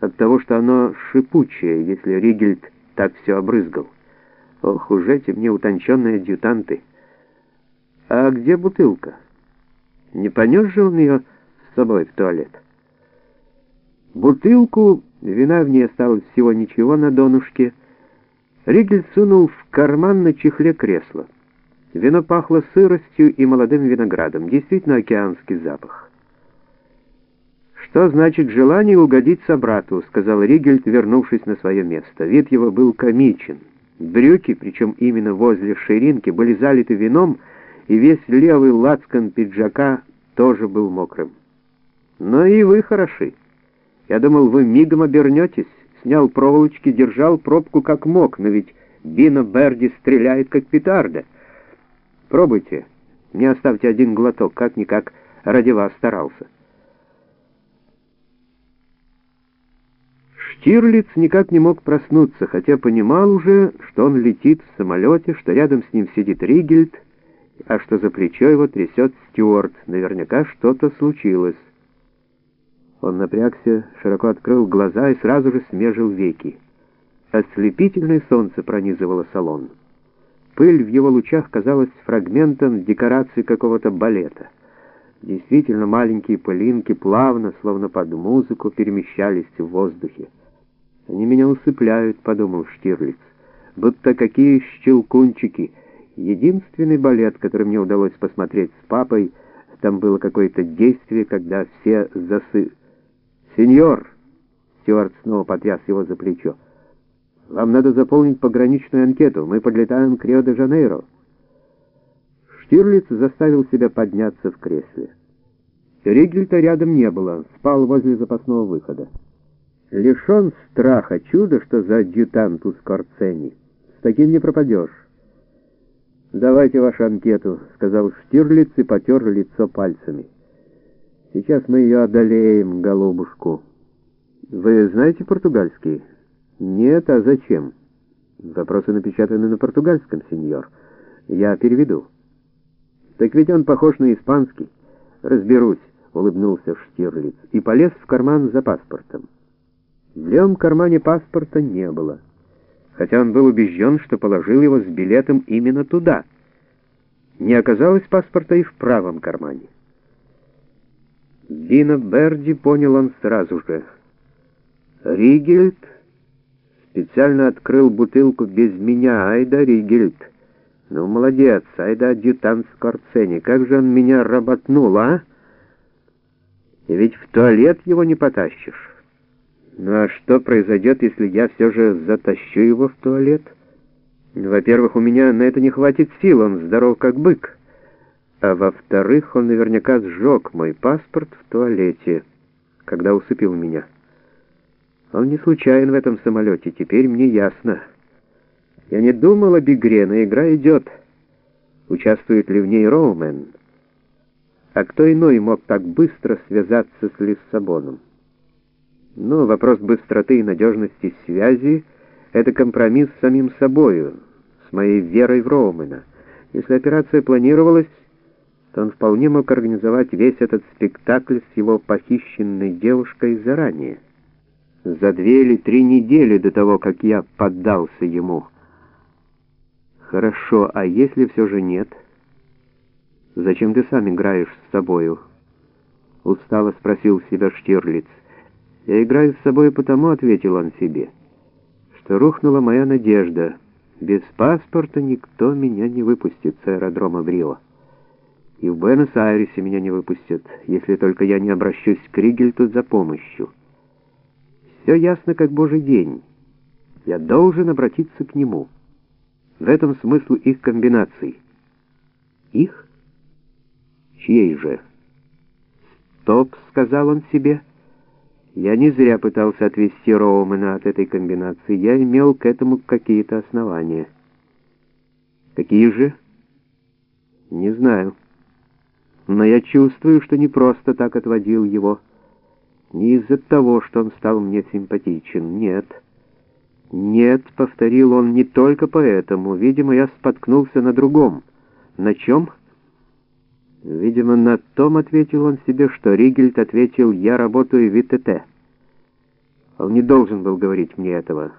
от того, что оно шипучее, если Ригельд так все обрызгал. Ох, уж эти мне утонченные адъютанты. А где бутылка? Не понес же он ее с собой в туалет? Бутылку, вина в ней осталось всего ничего на донышке, Ригель сунул в карман на чехле кресла. Вино пахло сыростью и молодым виноградом, действительно океанский запах. «Что значит желание угодить собрату?» — сказал Ригельд, вернувшись на свое место. Вид его был комичен. Брюки, причем именно возле ширинки, были залиты вином, и весь левый лацкан пиджака тоже был мокрым. «Но и вы хороши. Я думал, вы мигом обернетесь. Снял проволочки, держал пробку как мог, но ведь Бино Берди стреляет как петарда. Пробуйте. Не оставьте один глоток, как-никак ради вас старался». Штирлиц никак не мог проснуться, хотя понимал уже, что он летит в самолете, что рядом с ним сидит Ригельд, а что за плечо его трясет Стюарт. Наверняка что-то случилось. Он напрягся, широко открыл глаза и сразу же смежил веки. Ослепительное солнце пронизывало салон. Пыль в его лучах казалась фрагментом декорации какого-то балета. Действительно, маленькие пылинки плавно, словно под музыку, перемещались в воздухе. «Они меня усыпляют», — подумал Штирлиц. «Будто какие щелкунчики. Единственный балет, который мне удалось посмотреть с папой, там было какое-то действие, когда все засы...» «Сеньор!» — Стюарт снова потряс его за плечо. «Вам надо заполнить пограничную анкету. Мы подлетаем к Рио-де-Жанейро». Штирлиц заставил себя подняться в кресле. Ригельта рядом не было, спал возле запасного выхода. Лишен страха, чудо, что за адъютант у Скорцени. С таким не пропадешь. «Давайте вашу анкету», — сказал Штирлиц и потер лицо пальцами. «Сейчас мы ее одолеем, голубушку». «Вы знаете португальский?» «Нет, а зачем?» «Вопросы напечатаны на португальском, сеньор. Я переведу». «Так ведь он похож на испанский». «Разберусь», — улыбнулся Штирлиц и полез в карман за паспортом. В левом кармане паспорта не было, хотя он был убежден, что положил его с билетом именно туда. Не оказалось паспорта и в правом кармане. Дина Берди понял он сразу же. Ригельд специально открыл бутылку без меня. Айда Ригельд. Ну, молодец, айда адъютант Скорцени. Как же он меня работнул, а? И ведь в туалет его не потащишь. Ну а что произойдет, если я все же затащу его в туалет? Во-первых, у меня на это не хватит сил, он здоров как бык. А во-вторых, он наверняка сжег мой паспорт в туалете, когда усыпил меня. Он не случайен в этом самолете, теперь мне ясно. Я не думал об игре, но игра идет. Участвует ли в ней Роумен? А кто иной мог так быстро связаться с Лиссабоном? Но вопрос быстроты и надежности связи — это компромисс с самим собою, с моей верой в Роумена. Если операция планировалась, то он вполне мог организовать весь этот спектакль с его похищенной девушкой заранее, за две или три недели до того, как я поддался ему. Хорошо, а если все же нет? Зачем ты сам играешь с собою? Устало спросил себя Штирлиц. «Я играю с собой потому», — ответил он себе, — «что рухнула моя надежда. Без паспорта никто меня не выпустит с аэродрома в Рио. И в Буэнос-Айресе меня не выпустят, если только я не обращусь к Ригельту за помощью. Все ясно, как божий день. Я должен обратиться к нему. В этом смысл их комбинаций. Их? Чьей же? «Стоп», — сказал он себе, — я не зря пытался отвести Роумена от этой комбинации. Я имел к этому какие-то основания. Какие же? Не знаю. Но я чувствую, что не просто так отводил его. Не из-за того, что он стал мне симпатичен. Нет. Нет, повторил он, не только поэтому. Видимо, я споткнулся на другом. На чем? Видимо, на том ответил он себе, что Ригельд ответил «Я работаю в ИТТ». Он не должен был говорить мне этого.